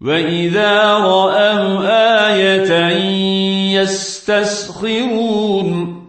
وإذا رأوا آية يستسخرون